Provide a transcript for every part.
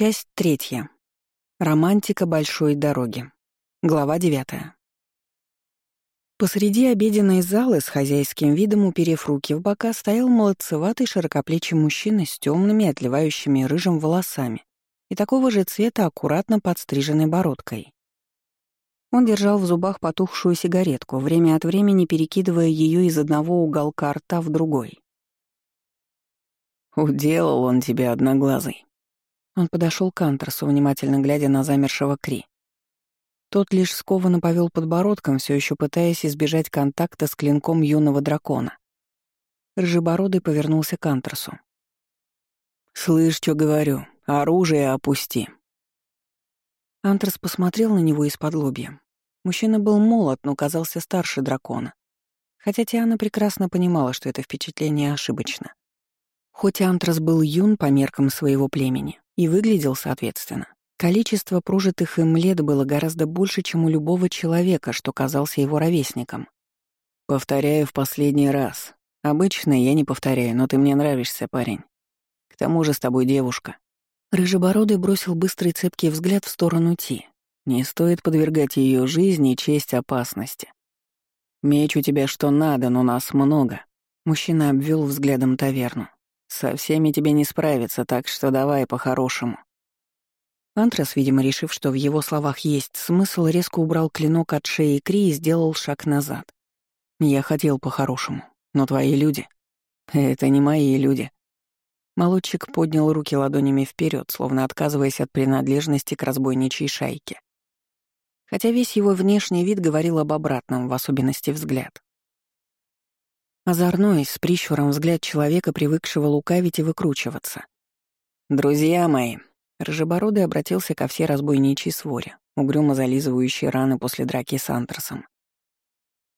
Часть третья. Романтика большой дороги. Глава девятая. Посреди обеденной залы с хозяйским видом, уперев руки в бока, стоял молодцеватый широкоплечий мужчина с темными, отливающими рыжим волосами и такого же цвета аккуратно подстриженной бородкой. Он держал в зубах потухшую сигаретку, время от времени перекидывая ее из одного уголка рта в другой. «Уделал он тебя одноглазый», он подошел к Антрасу, внимательно глядя на замершего Кри. Тот лишь скованно повел подбородком, все еще пытаясь избежать контакта с клинком юного дракона. Рыжебородый повернулся к Антрасу. «Слышь, что говорю, оружие опусти». Антрас посмотрел на него из-под лобья. Мужчина был молод, но казался старше дракона. Хотя Тиана прекрасно понимала, что это впечатление ошибочно. Хоть Антрас был юн по меркам своего племени, и выглядел соответственно. Количество прожитых им лет было гораздо больше, чем у любого человека, что казался его ровесником. «Повторяю в последний раз. Обычно я не повторяю, но ты мне нравишься, парень. К тому же с тобой девушка». Рыжебородый бросил быстрый цепкий взгляд в сторону Ти. «Не стоит подвергать ее жизни и честь опасности. Меч у тебя что надо, но нас много». Мужчина обвел взглядом таверну. Со всеми тебе не справиться, так что давай по-хорошему». Антрас, видимо, решив, что в его словах есть смысл, резко убрал клинок от шеи Кри и сделал шаг назад. «Я хотел по-хорошему, но твои люди...» «Это не мои люди». Молодчик поднял руки ладонями вперед, словно отказываясь от принадлежности к разбойничьей шайке. Хотя весь его внешний вид говорил об обратном, в особенности взгляд. Озорной, с прищуром взгляд человека, привыкшего лукавить и выкручиваться. «Друзья мои!» Рыжебородый обратился ко всей разбойничьей своре, угрюмо зализывающей раны после драки с Антрасом.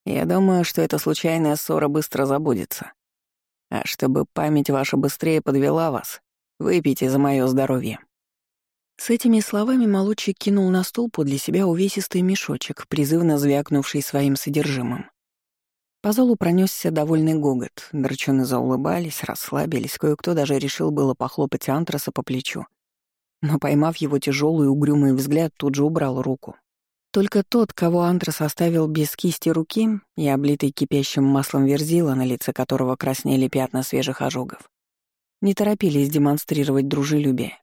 «Я думаю, что эта случайная ссора быстро забудется. А чтобы память ваша быстрее подвела вас, выпейте за мое здоровье». С этими словами молодчик кинул на стол подле себя увесистый мешочек, призывно звякнувший своим содержимым. По залу пронесся довольный гогот. Драчуны заулыбались, расслабились, кое-кто даже решил было похлопать Антраса по плечу. Но, поймав его тяжелый угрюмый взгляд, тут же убрал руку. Только тот, кого Антрас оставил без кисти руки и облитый кипящим маслом верзила, на лице которого краснели пятна свежих ожогов, не торопились демонстрировать дружелюбие.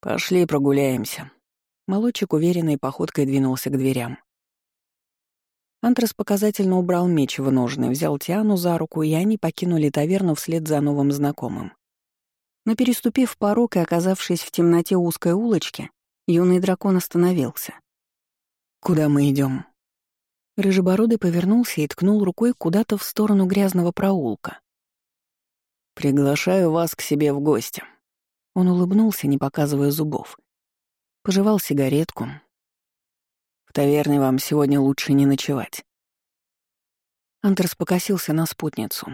«Пошли прогуляемся». Молодчик уверенной походкой двинулся к дверям. Антрас показательно убрал меч в ножны, взял Тиану за руку, и они покинули таверну вслед за новым знакомым. Но переступив порог и оказавшись в темноте узкой улочки, юный дракон остановился. «Куда мы идем? Рыжебородый повернулся и ткнул рукой куда-то в сторону грязного проулка. «Приглашаю вас к себе в гости». Он улыбнулся, не показывая зубов. Пожевал сигаретку, таверне вам сегодня лучше не ночевать». Антрас покосился на спутницу.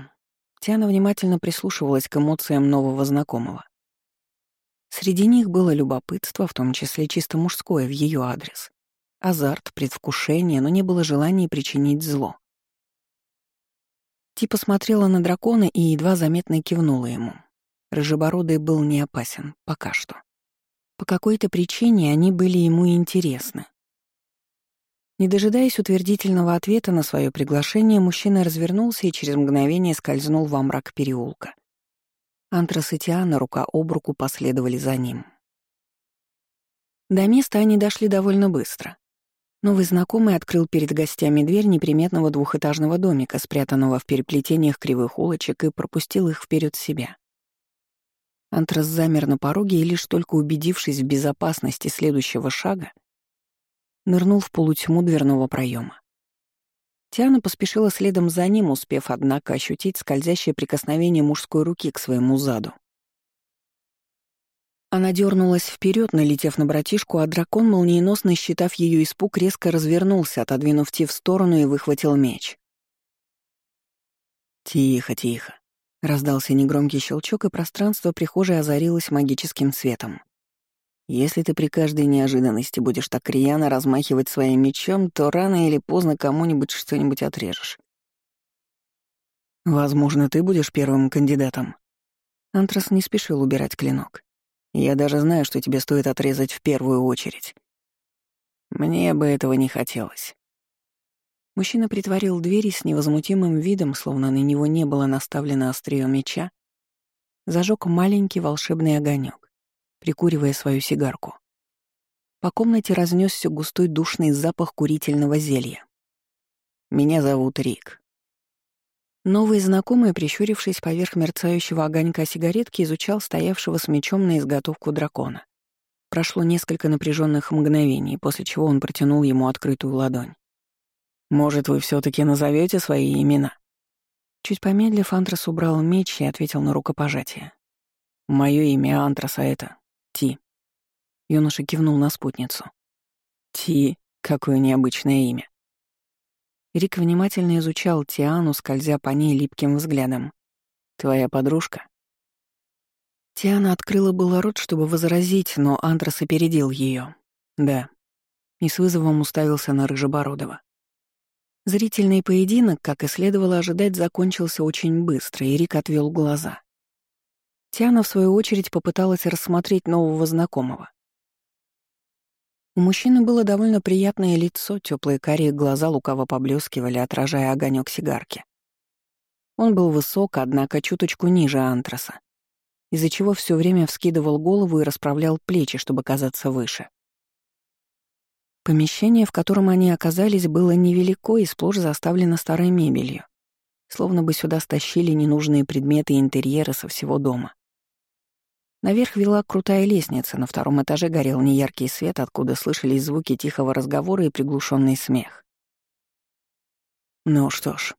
Тиана внимательно прислушивалась к эмоциям нового знакомого. Среди них было любопытство, в том числе чисто мужское, в ее адрес. Азарт, предвкушение, но не было желания причинить зло. Ти посмотрела на дракона и едва заметно кивнула ему. Рыжебородый был не опасен, пока что. По какой-то причине они были ему интересны. Не дожидаясь утвердительного ответа на свое приглашение, мужчина развернулся и через мгновение скользнул во мрак переулка. Антрас и Тиана рука об руку последовали за ним. До места они дошли довольно быстро. Новый знакомый открыл перед гостями дверь неприметного двухэтажного домика, спрятанного в переплетениях кривых улочек, и пропустил их вперед себя. Антрас замер на пороге и, лишь только убедившись в безопасности следующего шага, нырнул в полутьму дверного проема. Тиана поспешила следом за ним, успев, однако, ощутить скользящее прикосновение мужской руки к своему заду. Она дернулась вперед, налетев на братишку, а дракон, молниеносно считав ее испуг, резко развернулся, отодвинув Ти в сторону и выхватил меч. «Тихо, тихо», — раздался негромкий щелчок, и пространство прихожей озарилось магическим светом. Если ты при каждой неожиданности будешь так рьяно размахивать своим мечом, то рано или поздно кому-нибудь что-нибудь отрежешь. Возможно, ты будешь первым кандидатом. Антрас не спешил убирать клинок. Я даже знаю, что тебе стоит отрезать в первую очередь. Мне бы этого не хотелось. Мужчина притворил двери с невозмутимым видом, словно на него не было наставлено острие меча, зажег маленький волшебный огонек, прикуривая свою сигарку. По комнате разнесся густой душный запах курительного зелья. «Меня зовут Рик». Новый знакомый, прищурившись поверх мерцающего огонька сигаретки, изучал стоявшего с мечом на изготовку дракона. Прошло несколько напряженных мгновений, после чего он протянул ему открытую ладонь. «Может, вы все таки назовете свои имена?» Чуть помедлив, Антрас убрал меч и ответил на рукопожатие. «Мое имя Антраса это Ти». Юноша кивнул на спутницу. «Ти, какое необычное имя». Рик внимательно изучал Тиану, скользя по ней липким взглядом. «Твоя подружка?» Тиана открыла было рот, чтобы возразить, но Антрас опередил ее. «Да». И с вызовом уставился на Рыжебородова. Зрительный поединок, как и следовало ожидать, закончился очень быстро, и Рик отвел глаза. Тиана, в свою очередь, попыталась рассмотреть нового знакомого. У мужчины было довольно приятное лицо, теплые карие глаза лукаво поблескивали, отражая огонек сигарки. Он был высок, однако чуточку ниже антраса, из-за чего все время вскидывал голову и расправлял плечи, чтобы казаться выше. Помещение, в котором они оказались, было невелико и сплошь заставлено старой мебелью, словно бы сюда стащили ненужные предметы интерьера со всего дома. Наверх вела крутая лестница, на втором этаже горел неяркий свет, откуда слышались звуки тихого разговора и приглушенный смех. Ну что ж,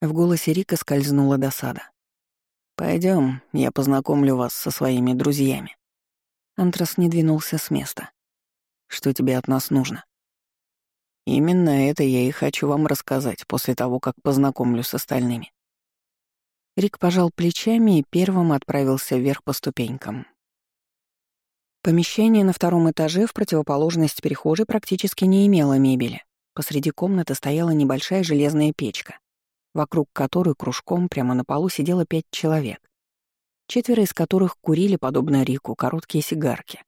в голосе Рика скользнула досада. Пойдем, я познакомлю вас со своими друзьями. Антрас не двинулся с места. Что тебе от нас нужно? Именно это я и хочу вам рассказать после того, как познакомлю с остальными. Рик пожал плечами и первым отправился вверх по ступенькам. Помещение на втором этаже в противоположность перехожей практически не имело мебели. Посреди комнаты стояла небольшая железная печка, вокруг которой кружком прямо на полу сидело пять человек, четверо из которых курили, подобно Рику, короткие сигарки.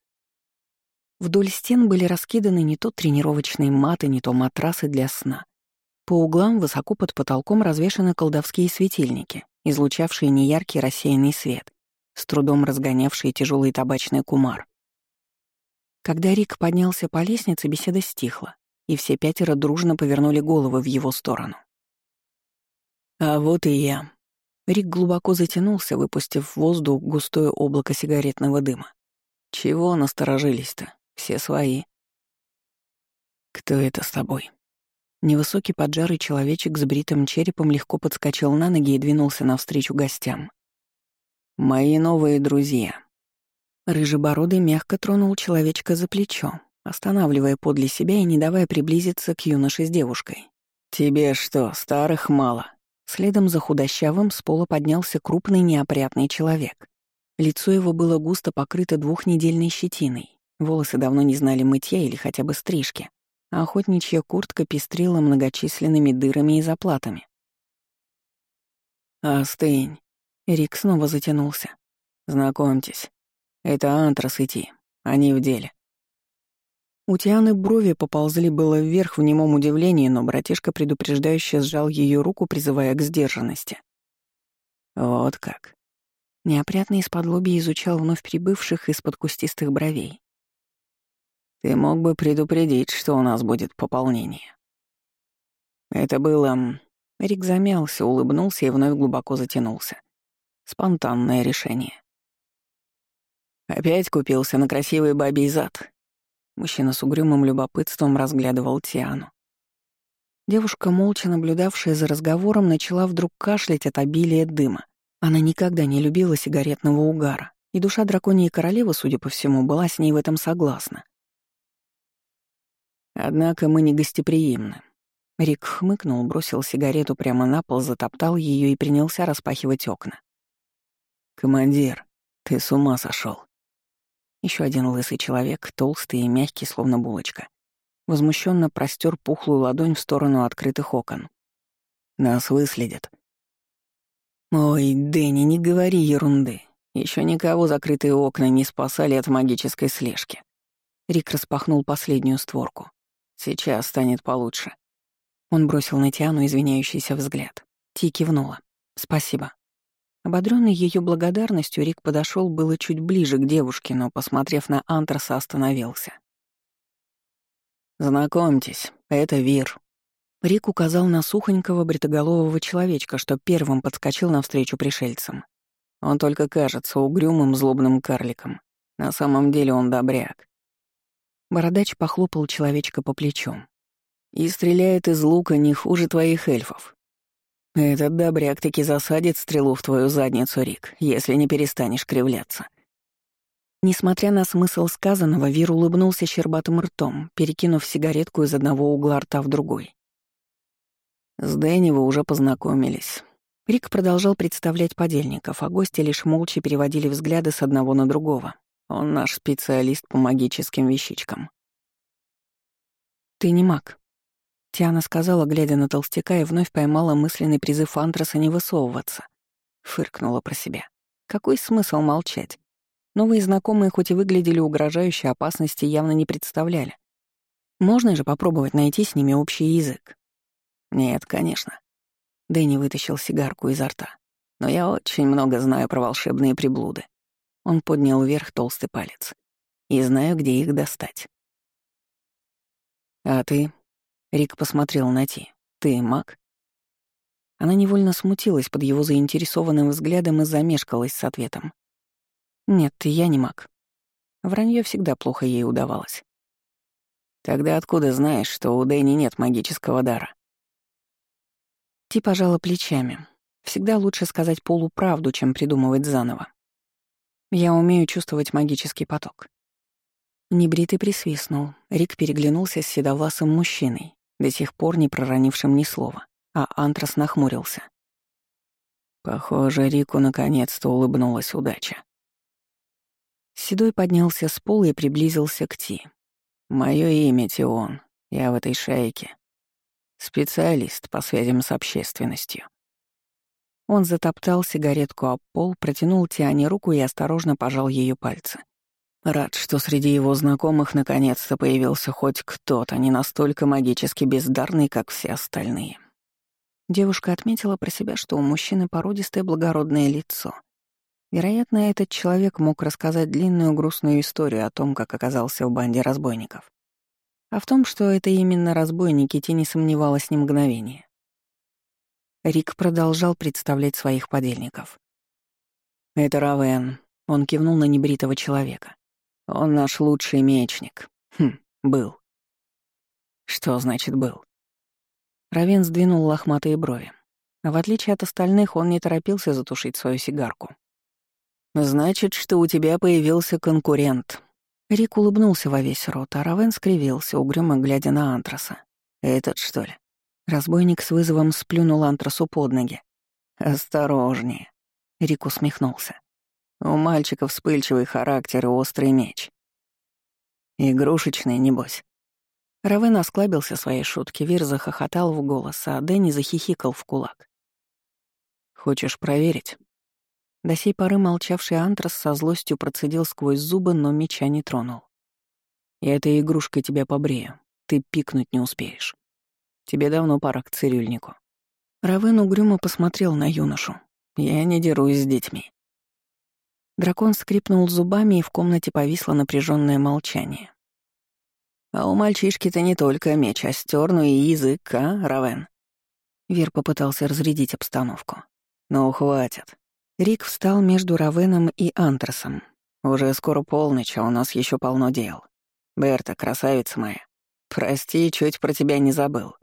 Вдоль стен были раскиданы не то тренировочные маты, не то матрасы для сна. По углам высоко под потолком развешаны колдовские светильники, излучавшие неяркий рассеянный свет, с трудом разгонявшие тяжелый табачный кумар. Когда Рик поднялся по лестнице, беседа стихла, и все пятеро дружно повернули головы в его сторону. «А вот и я». Рик глубоко затянулся, выпустив в воздух густое облако сигаретного дыма. «Чего насторожились-то? Все свои. «Кто это с тобой?» Невысокий поджарый человечек с бритым черепом легко подскочил на ноги и двинулся навстречу гостям. «Мои новые друзья». Рыжебородый мягко тронул человечка за плечо, останавливая подле себя и не давая приблизиться к юноше с девушкой. «Тебе что, старых мало?» Следом за худощавым с пола поднялся крупный неопрятный человек. Лицо его было густо покрыто двухнедельной щетиной, Волосы давно не знали мытья или хотя бы стрижки, а охотничья куртка пестрила многочисленными дырами и заплатами. «Остынь», — Рик снова затянулся. «Знакомьтесь, это Антрас и Ти, они в деле». У Тианы брови поползли было вверх в немом удивлении, но братишка предупреждающе сжал ее руку, призывая к сдержанности. Вот как. Неопрятный из-под лоби изучал вновь прибывших из-под кустистых бровей. Ты мог бы предупредить, что у нас будет пополнение. Это было... Рик замялся, улыбнулся и вновь глубоко затянулся. Спонтанное решение. Опять купился на красивый бабий зад. Мужчина с угрюмым любопытством разглядывал Тиану. Девушка, молча наблюдавшая за разговором, начала вдруг кашлять от обилия дыма. Она никогда не любила сигаретного угара, и душа драконьей королевы, судя по всему, была с ней в этом согласна. Однако мы не гостеприимны. Рик хмыкнул, бросил сигарету прямо на пол, затоптал ее и принялся распахивать окна. «Командир, ты с ума сошел. Еще один лысый человек, толстый и мягкий, словно булочка. Возмущенно простер пухлую ладонь в сторону открытых окон. Нас выследят. Ой, Дэнни, не говори ерунды. Еще никого закрытые окна не спасали от магической слежки. Рик распахнул последнюю створку. Сейчас станет получше. Он бросил на Тиану извиняющийся взгляд. Ти кивнула. «Спасибо». Ободрённый ее благодарностью, Рик подошел было чуть ближе к девушке, но, посмотрев на Антраса, остановился. «Знакомьтесь, это Вир». Рик указал на сухонького бритоголового человечка, что первым подскочил навстречу пришельцам. Он только кажется угрюмым злобным карликом. На самом деле он добряк. Бородач похлопал человечка по плечу. «И стреляет из лука не хуже твоих эльфов. Этот добряк таки засадит стрелу в твою задницу, Рик, если не перестанешь кривляться». Несмотря на смысл сказанного, Вир улыбнулся щербатым ртом, перекинув сигаретку из одного угла рта в другой. «С Дэнни вы уже познакомились». Рик продолжал представлять подельников, а гости лишь молча переводили взгляды с одного на другого. Он наш специалист по магическим вещичкам. «Ты не маг», — Тиана сказала, глядя на толстяка, и вновь поймала мысленный призыв Антраса не высовываться. Фыркнула про себя. Какой смысл молчать? Новые знакомые хоть и выглядели угрожающе, опасности явно не представляли. Можно же попробовать найти с ними общий язык. Нет, конечно. Дэнни вытащил сигарку изо рта. Но я очень много знаю про волшебные приблуды. Он поднял вверх толстый палец. И знаю, где их достать. «А ты?» — Рик посмотрел на Ти. «Ты маг?» Она невольно смутилась под его заинтересованным взглядом и замешкалась с ответом. «Нет, я не маг». Вранье всегда плохо ей удавалось. «Тогда откуда знаешь, что у Дэнни нет магического дара?» Ти пожала плечами. Всегда лучше сказать полуправду, чем придумывать заново. Я умею чувствовать магический поток. Небритый присвистнул. Рик переглянулся с седовласым мужчиной, до сих пор не проронившим ни слова, а Антрас нахмурился. Похоже, Рику наконец-то улыбнулась удача. Седой поднялся с пола и приблизился к Ти. «Моё имя Тион. Я в этой шайке. Специалист по связям с общественностью». Он затоптал сигаретку об пол, протянул Тиане руку и осторожно пожал ее пальцы. Рад, что среди его знакомых наконец-то появился хоть кто-то не настолько магически бездарный, как все остальные. Девушка отметила про себя, что у мужчины породистое благородное лицо — Вероятно, этот человек мог рассказать длинную грустную историю о том, как оказался в банде разбойников. А в том, что это именно разбойники, Ти не сомневалась ни мгновения. Рик продолжал представлять своих подельников. «Это Равен», — он кивнул на небритого человека. «Он наш лучший мечник. Хм, был». «Что значит «был»?» Равен сдвинул лохматые брови. В отличие от остальных, он не торопился затушить свою сигарку. «Значит, что у тебя появился конкурент». Рик улыбнулся во весь рот, а Равен скривился, угрюмо глядя на Антраса. «Этот, что ли?» Разбойник с вызовом сплюнул Антрасу под ноги. «Осторожнее», — Рик усмехнулся. «У мальчика вспыльчивый характер и острый меч». «Игрушечный, небось». Равен осклабился своей шутки, Вир захохотал в голос, а Дэнни захихикал в кулак. «Хочешь проверить?» До сей поры молчавший Антрас со злостью процедил сквозь зубы, но меча не тронул. «Я этой игрушкой тебя побрею. Ты пикнуть не успеешь. Тебе давно пора к цирюльнику». Равен угрюмо посмотрел на юношу. «Я не дерусь с детьми». Дракон скрипнул зубами, и в комнате повисло напряженное молчание. «А у мальчишки-то не только меч, а стер, но и язык, а, Равен?» Вер попытался разрядить обстановку. «Ну, хватит. Рик встал между Равеном и Антрасом. «Уже скоро полночь, а у нас еще полно дел. Берта, красавица моя, прости, чуть про тебя не забыл».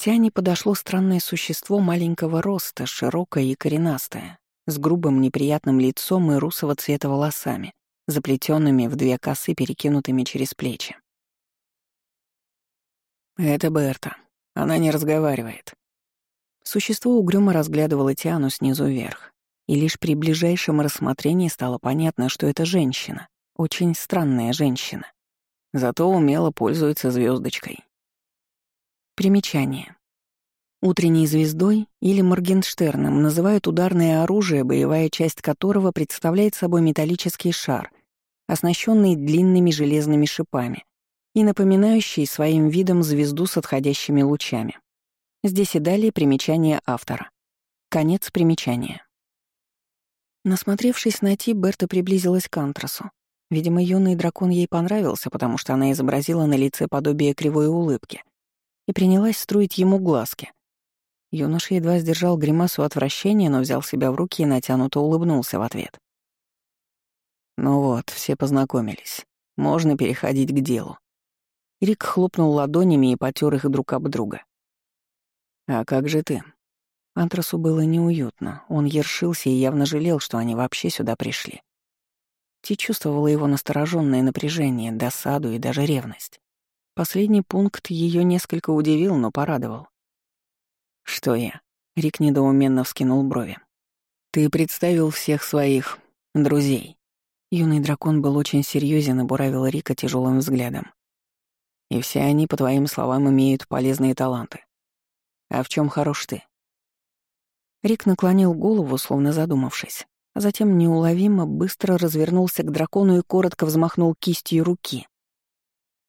Тяне подошло странное существо маленького роста, широкое и коренастое, с грубым неприятным лицом и русого цвета волосами, заплетенными в две косы, перекинутыми через плечи. «Это Берта. Она не разговаривает», Существо угрюмо разглядывало Тиану снизу вверх, и лишь при ближайшем рассмотрении стало понятно, что это женщина, очень странная женщина. Зато умело пользуется звездочкой. Примечание. Утренней звездой или Моргенштерном называют ударное оружие, боевая часть которого представляет собой металлический шар, оснащенный длинными железными шипами и напоминающий своим видом звезду с отходящими лучами. Здесь и далее примечание автора. Конец примечания. Насмотревшись на Ти, Берта приблизилась к Антрасу. Видимо, юный дракон ей понравился, потому что она изобразила на лице подобие кривой улыбки и принялась строить ему глазки — Юноша едва сдержал гримасу отвращения, но взял себя в руки и натянуто улыбнулся в ответ. «Ну вот, все познакомились. Можно переходить к делу». Рик хлопнул ладонями и потер их друг об друга. «А как же ты?» Антрасу было неуютно. Он ершился и явно жалел, что они вообще сюда пришли. Ти чувствовала его настороженное напряжение, досаду и даже ревность. Последний пункт ее несколько удивил, но порадовал. «Что я?» — Рик недоуменно вскинул брови. «Ты представил всех своих друзей». Юный дракон был очень серьезен и буравил Рика тяжелым взглядом. «И все они, по твоим словам, имеют полезные таланты. А в чем хорош ты?» Рик наклонил голову, словно задумавшись, а затем неуловимо быстро развернулся к дракону и коротко взмахнул кистью руки.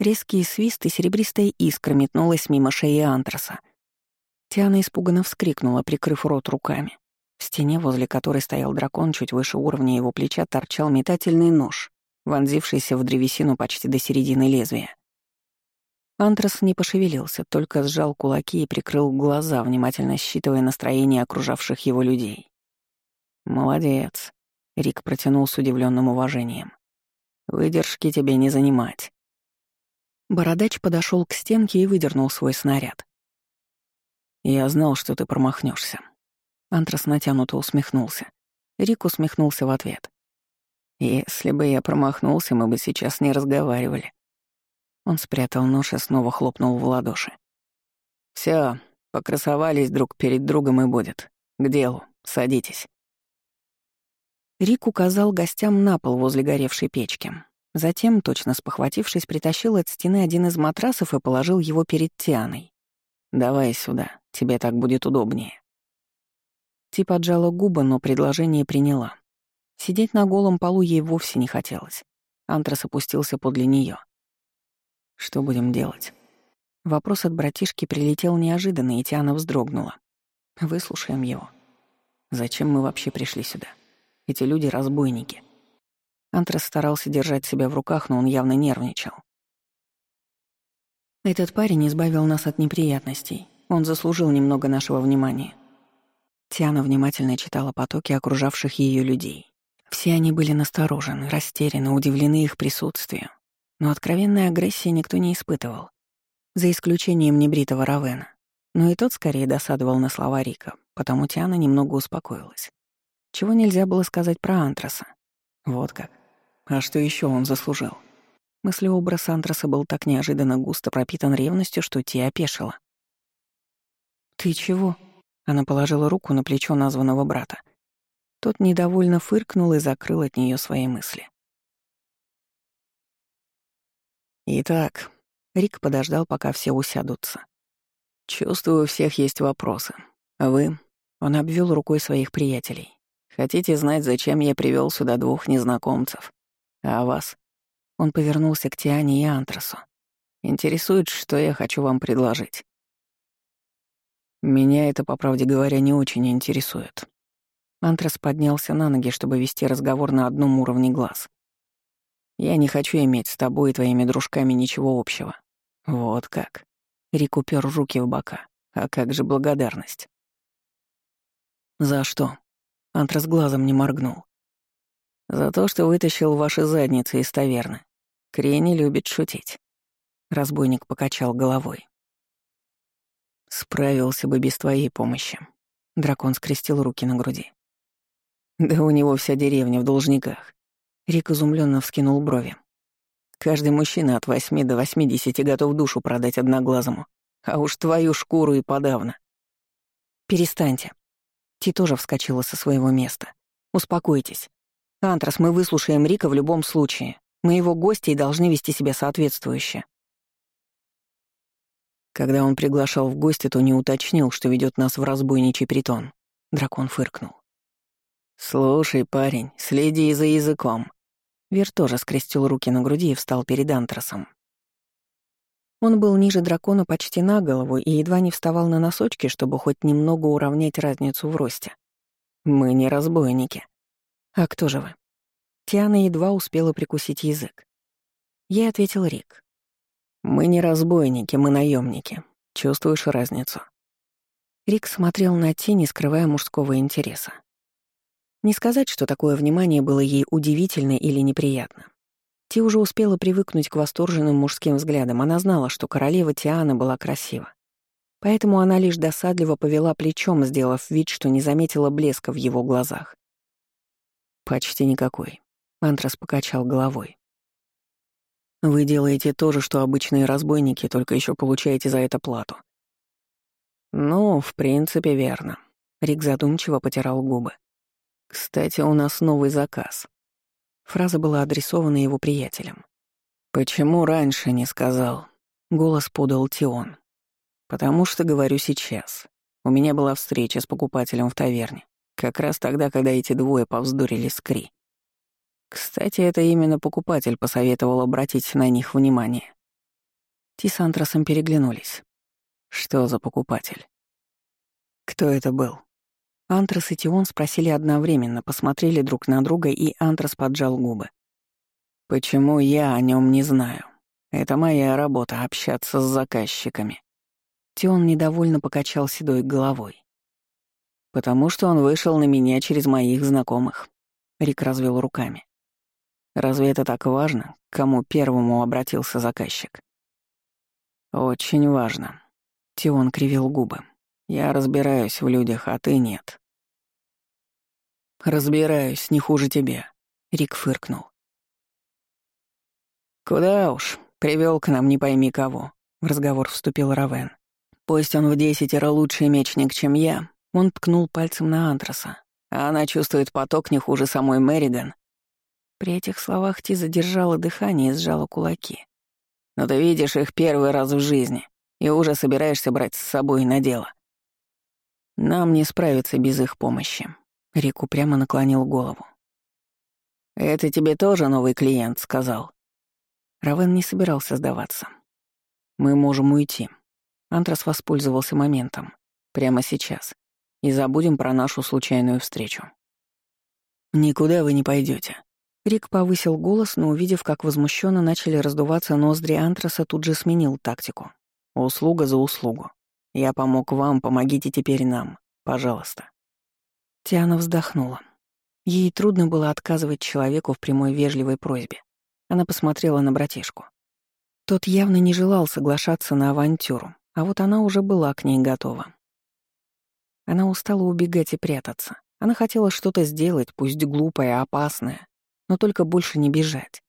Резкий свист и серебристая искра метнулась мимо шеи Антраса — Тиана испуганно вскрикнула, прикрыв рот руками. В стене, возле которой стоял дракон, чуть выше уровня его плеча, торчал метательный нож, вонзившийся в древесину почти до середины лезвия. Антрас не пошевелился, только сжал кулаки и прикрыл глаза, внимательно считывая настроение окружавших его людей. «Молодец», — Рик протянул с удивленным уважением. «Выдержки тебе не занимать». Бородач подошел к стенке и выдернул свой снаряд. «Я знал, что ты промахнешься. Антрас натянуто усмехнулся. Рик усмехнулся в ответ. «Если бы я промахнулся, мы бы сейчас не разговаривали». Он спрятал нож и снова хлопнул в ладоши. Все, покрасовались друг перед другом и будет. К делу, садитесь». Рик указал гостям на пол возле горевшей печки. Затем, точно спохватившись, притащил от стены один из матрасов и положил его перед Тианой. «Давай сюда, тебе так будет удобнее». Ти поджала губы, но предложение приняла. Сидеть на голом полу ей вовсе не хотелось. Антрас опустился подле нее. «Что будем делать?» Вопрос от братишки прилетел неожиданно, и Тиана вздрогнула. «Выслушаем его. Зачем мы вообще пришли сюда? Эти люди — разбойники». Антрас старался держать себя в руках, но он явно нервничал. Этот парень избавил нас от неприятностей. Он заслужил немного нашего внимания. Тиана внимательно читала потоки окружавших ее людей. Все они были насторожены, растеряны, удивлены их присутствию. Но откровенной агрессии никто не испытывал. За исключением небритого Равена. Но и тот скорее досадовал на слова Рика, потому Тиана немного успокоилась. Чего нельзя было сказать про Антраса. Вот как. А что еще он заслужил? Мыслеобраз Антраса был так неожиданно густо пропитан ревностью, что Ти опешила. «Ты чего?» — она положила руку на плечо названного брата. Тот недовольно фыркнул и закрыл от нее свои мысли. «Итак», — Рик подождал, пока все усядутся. «Чувствую, у всех есть вопросы. А вы?» — он обвел рукой своих приятелей. «Хотите знать, зачем я привел сюда двух незнакомцев? А вас?» Он повернулся к Тиане и Антрасу. «Интересует, что я хочу вам предложить». «Меня это, по правде говоря, не очень интересует». Антрас поднялся на ноги, чтобы вести разговор на одном уровне глаз. «Я не хочу иметь с тобой и твоими дружками ничего общего». «Вот как». Рик упер руки в бока. «А как же благодарность?» «За что?» Антрас глазом не моргнул. «За то, что вытащил ваши задницы из таверны. Крени любит шутить. Разбойник покачал головой. Справился бы без твоей помощи. Дракон скрестил руки на груди. Да у него вся деревня в должниках. Рик изумленно вскинул брови. Каждый мужчина от восьми до восьмидесяти готов душу продать одноглазому. А уж твою шкуру и подавно. Перестаньте. Ти тоже вскочила со своего места. Успокойтесь. Антрас, мы выслушаем Рика в любом случае. Мы его гости и должны вести себя соответствующе. Когда он приглашал в гости, то не уточнил, что ведет нас в разбойничий притон. Дракон фыркнул. «Слушай, парень, следи за языком». Вер тоже скрестил руки на груди и встал перед Антрасом. Он был ниже дракона почти на голову и едва не вставал на носочки, чтобы хоть немного уравнять разницу в росте. «Мы не разбойники». «А кто же вы?» Тиана едва успела прикусить язык. Ей ответил Рик. «Мы не разбойники, мы наемники. Чувствуешь разницу?» Рик смотрел на Ти, не скрывая мужского интереса. Не сказать, что такое внимание было ей удивительно или неприятно. Ти уже успела привыкнуть к восторженным мужским взглядам. Она знала, что королева Тиана была красива. Поэтому она лишь досадливо повела плечом, сделав вид, что не заметила блеска в его глазах. «Почти никакой», — Антрас покачал головой. «Вы делаете то же, что обычные разбойники, только еще получаете за это плату». «Ну, в принципе, верно», — Рик задумчиво потирал губы. «Кстати, у нас новый заказ». Фраза была адресована его приятелям. «Почему раньше не сказал?» — голос подал Тион. «Потому что говорю сейчас. У меня была встреча с покупателем в таверне. Как раз тогда, когда эти двое повздорили с Кри. Кстати, это именно покупатель посоветовал обратить на них внимание. Ти с Антрасом переглянулись. Что за покупатель? Кто это был? Антрас и Тион спросили одновременно, посмотрели друг на друга, и Антрас поджал губы. «Почему я о нем не знаю? Это моя работа — общаться с заказчиками». Тион недовольно покачал седой головой. «Потому что он вышел на меня через моих знакомых», — Рик развел руками. Разве это так важно, кому первому обратился заказчик? Очень важно. Тион кривил губы. Я разбираюсь в людях, а ты нет. Разбираюсь, не хуже тебя. Рик фыркнул. Куда уж, привел к нам не пойми кого. В разговор вступил Равен. Пусть он в десятеро лучший мечник, чем я, он ткнул пальцем на Антраса, она чувствует поток не хуже самой Мэриган при этих словах Ти задержала дыхание и сжала кулаки. «Но ты видишь их первый раз в жизни и уже собираешься брать с собой на дело. Нам не справиться без их помощи». Рик упрямо наклонил голову. «Это тебе тоже новый клиент», — сказал. Равен не собирался сдаваться. «Мы можем уйти». Антрас воспользовался моментом. Прямо сейчас. И забудем про нашу случайную встречу. «Никуда вы не пойдете. Рик повысил голос, но, увидев, как возмущенно начали раздуваться ноздри Антраса, тут же сменил тактику. «Услуга за услугу. Я помог вам, помогите теперь нам. Пожалуйста». Тиана вздохнула. Ей трудно было отказывать человеку в прямой вежливой просьбе. Она посмотрела на братишку. Тот явно не желал соглашаться на авантюру, а вот она уже была к ней готова. Она устала убегать и прятаться. Она хотела что-то сделать, пусть глупое, опасное, но только больше не бежать.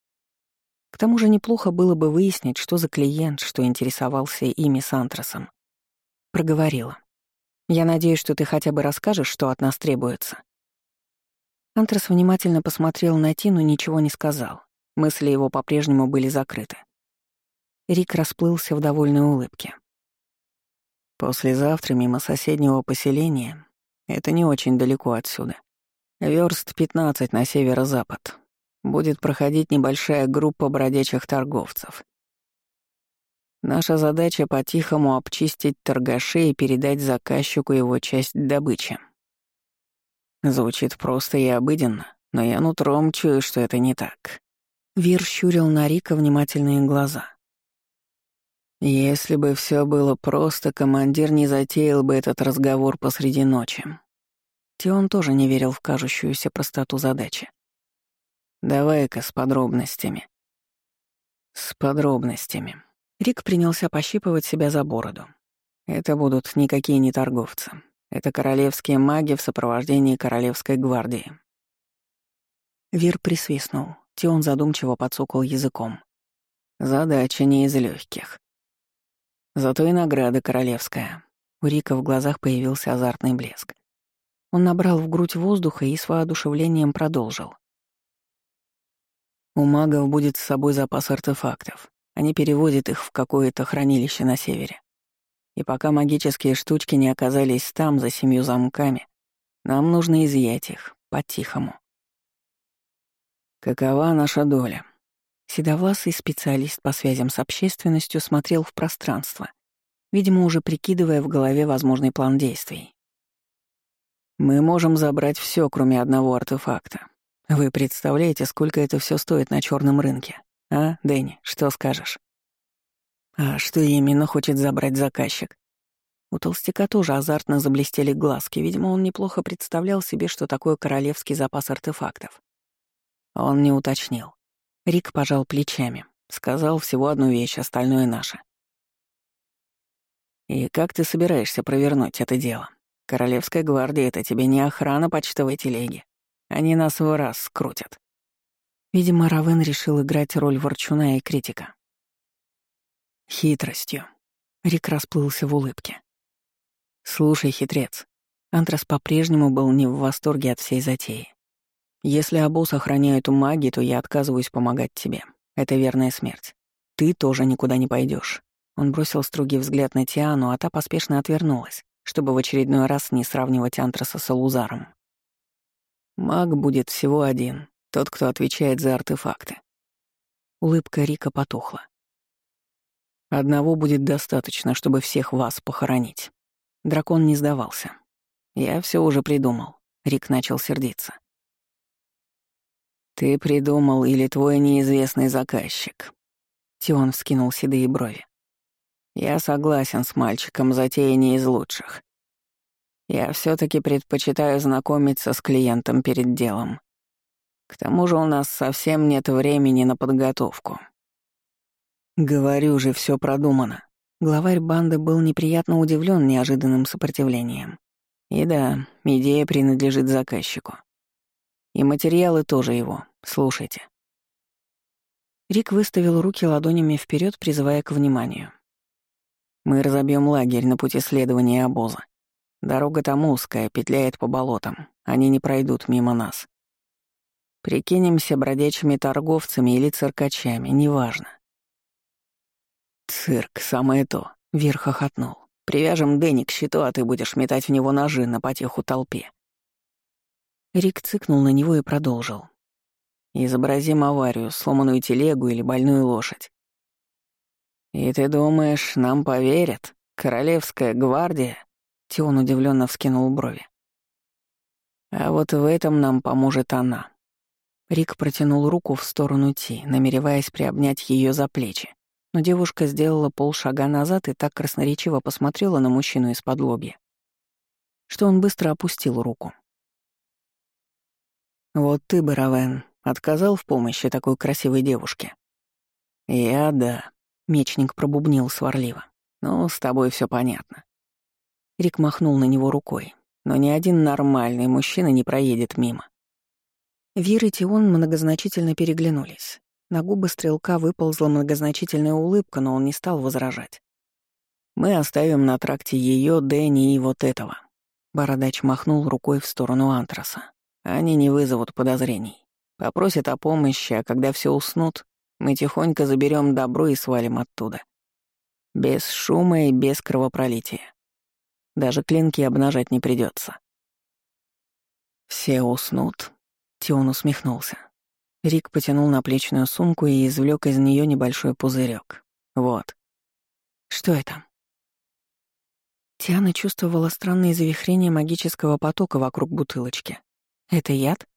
К тому же неплохо было бы выяснить, что за клиент, что интересовался ими с Антрасом. Проговорила. «Я надеюсь, что ты хотя бы расскажешь, что от нас требуется». Антрас внимательно посмотрел на Тину, ничего не сказал. Мысли его по-прежнему были закрыты. Рик расплылся в довольной улыбке. «Послезавтра мимо соседнего поселения, это не очень далеко отсюда, Верст 15 на северо-запад, будет проходить небольшая группа бродячих торговцев. Наша задача по-тихому обчистить торгашей и передать заказчику его часть добычи. Звучит просто и обыденно, но я нутром чую, что это не так. Вир щурил на Рика внимательные глаза. Если бы все было просто, командир не затеял бы этот разговор посреди ночи. Тион тоже не верил в кажущуюся простоту задачи. Давай-ка с подробностями. С подробностями. Рик принялся пощипывать себя за бороду. Это будут никакие не торговцы. Это королевские маги в сопровождении королевской гвардии. Вир присвистнул. Тион задумчиво подсокал языком. Задача не из легких. Зато и награда королевская. У Рика в глазах появился азартный блеск. Он набрал в грудь воздуха и с воодушевлением продолжил. У магов будет с собой запас артефактов. Они переводят их в какое-то хранилище на севере. И пока магические штучки не оказались там, за семью замками, нам нужно изъять их, по-тихому. Какова наша доля? Седовласый специалист по связям с общественностью смотрел в пространство, видимо, уже прикидывая в голове возможный план действий. Мы можем забрать все, кроме одного артефакта. Вы представляете, сколько это все стоит на черном рынке? А, Дэнни, что скажешь? А что именно хочет забрать заказчик? У толстяка тоже азартно заблестели глазки, видимо, он неплохо представлял себе, что такое королевский запас артефактов. Он не уточнил. Рик пожал плечами, сказал всего одну вещь, остальное наше. «И как ты собираешься провернуть это дело? Королевская гвардия — это тебе не охрана почтовой телеги. Они нас в раз скрутят». Видимо, Равен решил играть роль ворчуна и критика. Хитростью. Рик расплылся в улыбке. «Слушай, хитрец». Антрас по-прежнему был не в восторге от всей затеи. «Если обоз охраняет у маги, то я отказываюсь помогать тебе. Это верная смерть. Ты тоже никуда не пойдешь. Он бросил строгий взгляд на Тиану, а та поспешно отвернулась, чтобы в очередной раз не сравнивать Антраса с Алузаром. «Маг будет всего один, тот, кто отвечает за артефакты». Улыбка Рика потухла. «Одного будет достаточно, чтобы всех вас похоронить». Дракон не сдавался. «Я все уже придумал», — Рик начал сердиться. «Ты придумал или твой неизвестный заказчик?» Тион вскинул седые брови. «Я согласен с мальчиком, затея не из лучших. Я все таки предпочитаю знакомиться с клиентом перед делом. К тому же у нас совсем нет времени на подготовку». «Говорю же, все продумано», Главарь банды был неприятно удивлен неожиданным сопротивлением. И да, идея принадлежит заказчику. И материалы тоже его. Слушайте. Рик выставил руки ладонями вперед, призывая к вниманию. Мы разобьем лагерь на пути следования обоза. Дорога там узкая, петляет по болотам. Они не пройдут мимо нас. Прикинемся бродячими торговцами или циркачами, неважно. «Цирк, самое то», — Вир хохотнул. «Привяжем Дэнни к щиту, а ты будешь метать в него ножи на потеху толпе». Рик цыкнул на него и продолжил. «Изобразим аварию, сломанную телегу или больную лошадь. «И ты думаешь, нам поверят? Королевская гвардия?» Тион удивленно вскинул брови. «А вот в этом нам поможет она». Рик протянул руку в сторону Ти, намереваясь приобнять ее за плечи. Но девушка сделала полшага назад и так красноречиво посмотрела на мужчину из-под лобья, что он быстро опустил руку. «Вот ты бы, Равен, отказал в помощи такой красивой девушке?» «Я — да», — мечник пробубнил сварливо. «Ну, с тобой все понятно». Рик махнул на него рукой, но ни один нормальный мужчина не проедет мимо. Вир и Тион многозначительно переглянулись. На губы стрелка выползла многозначительная улыбка, но он не стал возражать. «Мы оставим на тракте ее, Дэнни и вот этого». Бородач махнул рукой в сторону Антраса. «Они не вызовут подозрений. Попросят о помощи, а когда все уснут, мы тихонько заберем добро и свалим оттуда. Без шума и без кровопролития. Даже клинки обнажать не придется. «Все уснут», — Тион усмехнулся. Рик потянул наплечную сумку и извлек из нее небольшой пузырек. Вот. Что это? Тиана чувствовала странные завихрения магического потока вокруг бутылочки. Это яд?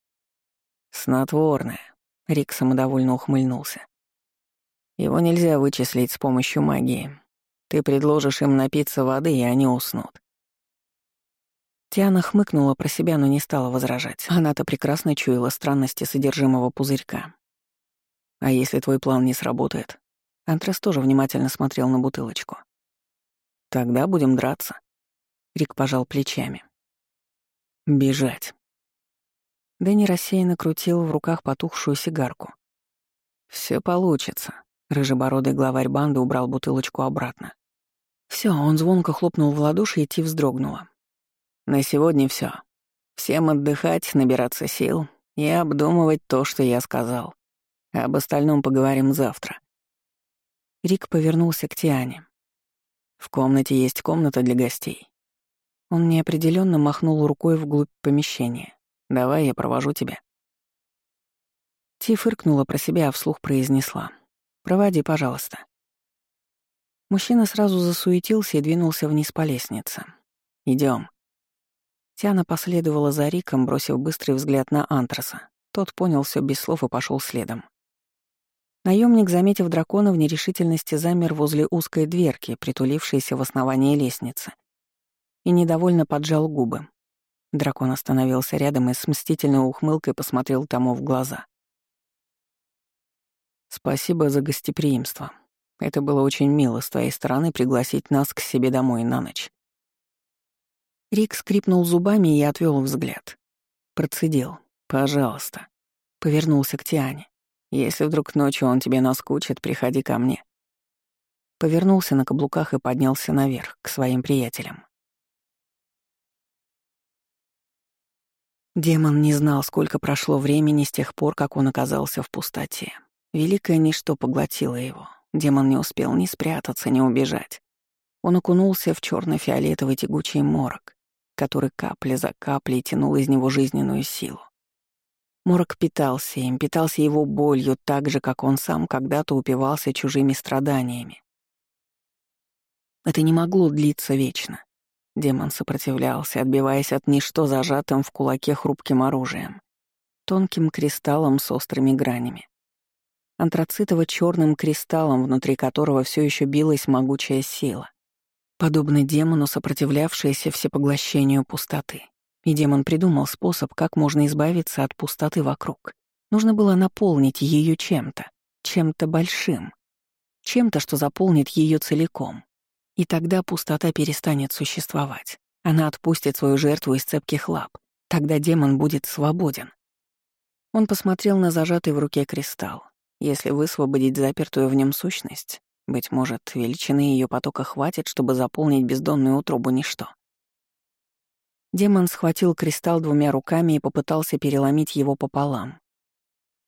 Снотворное. Рик самодовольно ухмыльнулся. Его нельзя вычислить с помощью магии. Ты предложишь им напиться воды, и они уснут. Тиана хмыкнула про себя, но не стала возражать. Она-то прекрасно чуяла странности содержимого пузырька. «А если твой план не сработает?» Антрес тоже внимательно смотрел на бутылочку. «Тогда будем драться». Рик пожал плечами. «Бежать». Дэнни рассеянно крутил в руках потухшую сигарку. Все получится», — рыжебородый главарь банды убрал бутылочку обратно. Все, он звонко хлопнул в ладоши, и Ти вздрогнула. На сегодня все. Всем отдыхать, набираться сил и обдумывать то, что я сказал. Об остальном поговорим завтра. Рик повернулся к Тиане. В комнате есть комната для гостей. Он неопределенно махнул рукой вглубь помещения. «Давай я провожу тебя». Ти фыркнула про себя, а вслух произнесла. «Проводи, пожалуйста». Мужчина сразу засуетился и двинулся вниз по лестнице. Идем. Тиана последовала за Риком, бросив быстрый взгляд на Антраса. Тот понял все без слов и пошел следом. Наемник, заметив дракона в нерешительности, замер возле узкой дверки, притулившейся в основании лестницы, и недовольно поджал губы. Дракон остановился рядом и с мстительной ухмылкой посмотрел тому в глаза. «Спасибо за гостеприимство. Это было очень мило с твоей стороны пригласить нас к себе домой на ночь». Рик скрипнул зубами и отвел взгляд. Процедил. «Пожалуйста». Повернулся к Тиане. «Если вдруг ночью он тебе наскучит, приходи ко мне». Повернулся на каблуках и поднялся наверх, к своим приятелям. Демон не знал, сколько прошло времени с тех пор, как он оказался в пустоте. Великое ничто поглотило его. Демон не успел ни спрятаться, ни убежать. Он окунулся в черно фиолетовый тягучий морок, который капля за каплей тянул из него жизненную силу. Морок питался им, питался его болью так же, как он сам когда-то упивался чужими страданиями. Это не могло длиться вечно. Демон сопротивлялся, отбиваясь от ничто зажатым в кулаке хрупким оружием, тонким кристаллом с острыми гранями. Антрацитово-черным кристаллом, внутри которого все еще билась могучая сила, подобно демону, сопротивлявшаяся всепоглощению пустоты. И демон придумал способ, как можно избавиться от пустоты вокруг. Нужно было наполнить ее чем-то, чем-то большим, чем-то, что заполнит ее целиком. И тогда пустота перестанет существовать. Она отпустит свою жертву из цепких лап. Тогда демон будет свободен. Он посмотрел на зажатый в руке кристалл. Если высвободить запертую в нем сущность, быть может, величины ее потока хватит, чтобы заполнить бездонную утробу ничто. Демон схватил кристалл двумя руками и попытался переломить его пополам.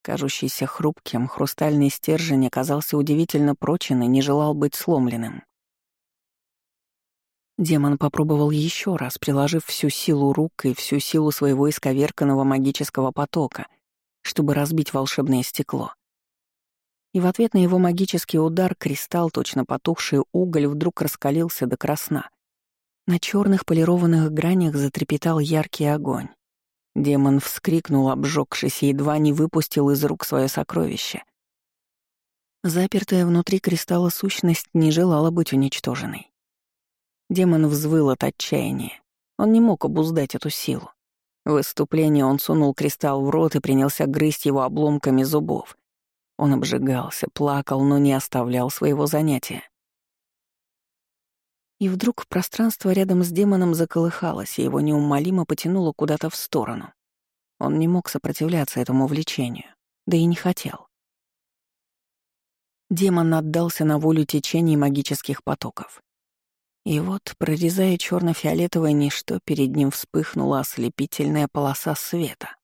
Кажущийся хрупким, хрустальный стержень оказался удивительно прочен и не желал быть сломленным. Демон попробовал еще раз, приложив всю силу рук и всю силу своего исковерканного магического потока, чтобы разбить волшебное стекло. И в ответ на его магический удар кристалл, точно потухший уголь, вдруг раскалился до красна. На черных полированных гранях затрепетал яркий огонь. Демон вскрикнул, обжегшись, и едва не выпустил из рук свое сокровище. Запертая внутри кристалла сущность не желала быть уничтоженной. Демон взвыл от отчаяния. Он не мог обуздать эту силу. В выступлении он сунул кристалл в рот и принялся грызть его обломками зубов. Он обжигался, плакал, но не оставлял своего занятия. И вдруг пространство рядом с демоном заколыхалось, и его неумолимо потянуло куда-то в сторону. Он не мог сопротивляться этому влечению, да и не хотел. Демон отдался на волю течений магических потоков. И вот, прорезая черно-фиолетовое ничто, перед ним вспыхнула ослепительная полоса света.